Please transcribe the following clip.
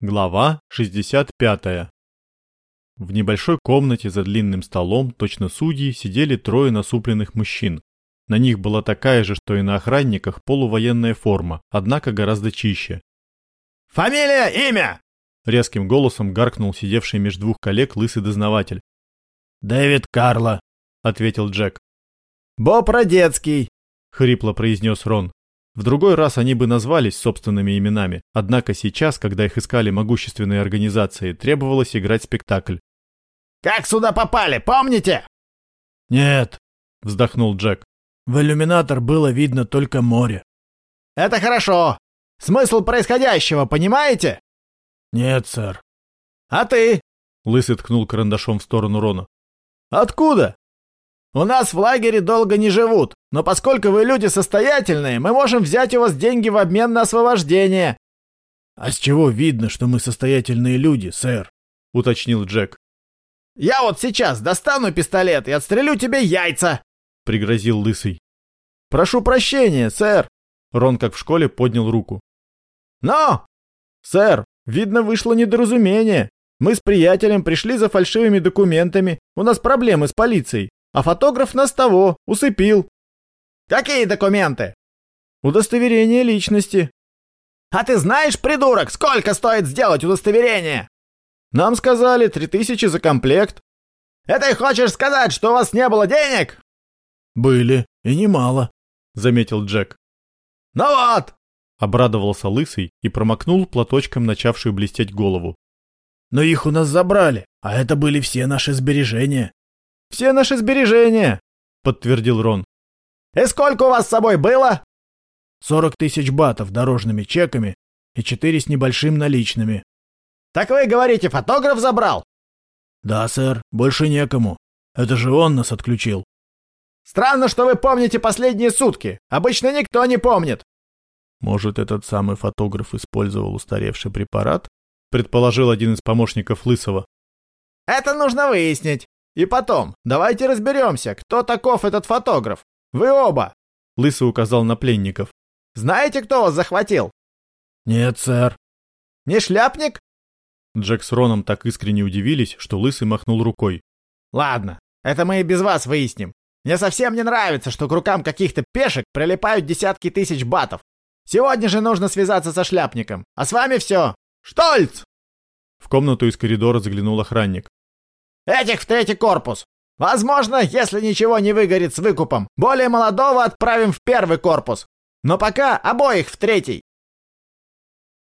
Глава 65. В небольшой комнате за длинным столом, точно судьи, сидели трое насупленных мужчин. На них была такая же, что и на охранниках, полувоенная форма, однако гораздо чище. «Фамилия, имя!» Резким голосом гаркнул сидевший между двух коллег лысый дознаватель. «Дэвид Карло», — ответил Джек. «Боб Родецкий», — хрипло произнес Рон. В другой раз они бы назвались собственными именами, однако сейчас, когда их искали могущественные организации, требовалось играть спектакль. «Как сюда попали, помните?» «Нет», — вздохнул Джек. «В иллюминатор было видно только море». «Это хорошо. Смысл происходящего, понимаете?» «Нет, сэр». «А ты?» — Лысый ткнул карандашом в сторону Рона. «Откуда?» У нас в лагере долго не живут, но поскольку вы люди состоятельные, мы можем взять у вас деньги в обмен на освобождение». «А с чего видно, что мы состоятельные люди, сэр?» — уточнил Джек. «Я вот сейчас достану пистолет и отстрелю тебе яйца!» — пригрозил Лысый. «Прошу прощения, сэр!» Рон, как в школе, поднял руку. «Но!» «Сэр, видно, вышло недоразумение. Мы с приятелем пришли за фальшивыми документами. У нас проблемы с полицией а фотограф нас того усыпил. Какие документы? Удостоверение личности. А ты знаешь, придурок, сколько стоит сделать удостоверение? Нам сказали три тысячи за комплект. Это и хочешь сказать, что у вас не было денег? Были, и немало, заметил Джек. Ну вот, обрадовался лысый и промокнул платочком начавшую блестеть голову. Но их у нас забрали, а это были все наши сбережения. Все наши сбережения, подтвердил Рон. И сколько у вас с собой было? Сорок тысяч батов дорожными чеками и четыре с небольшим наличными. Так вы говорите, фотограф забрал? Да, сэр, больше некому. Это же он нас отключил. Странно, что вы помните последние сутки. Обычно никто не помнит. Может, этот самый фотограф использовал устаревший препарат? Предположил один из помощников Лысого. Это нужно выяснить. И потом, давайте разберемся, кто таков этот фотограф. Вы оба!» Лысый указал на пленников. «Знаете, кто вас захватил?» «Нет, сэр». «Не шляпник?» Джек с Роном так искренне удивились, что Лысый махнул рукой. «Ладно, это мы и без вас выясним. Мне совсем не нравится, что к рукам каких-то пешек прилипают десятки тысяч батов. Сегодня же нужно связаться со шляпником. А с вами все. Штольц!» В комнату из коридора заглянул охранник. Этих в третий корпус. Возможно, если ничего не выгорит с выкупом, более молодого отправим в первый корпус. Но пока обоих в третий.